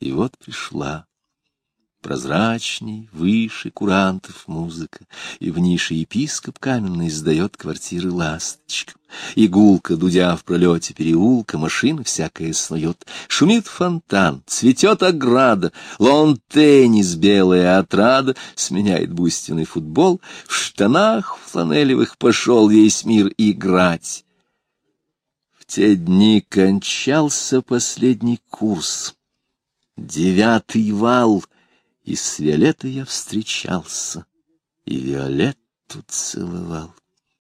И вот пришла прозрачней, выше курантов музыка, и в нише епископ каменный сдает квартиры ласточкам. Игулка, дудя в пролете переулка, машина всякая снует. Шумит фонтан, цветет ограда, лон-теннис, белая отрада, сменяет бустиный футбол, в штанах фланелевых пошел весь мир играть. В те дни кончался последний курс. Девятый вал — и с Виолеттой я встречался, и Виолетту целовал.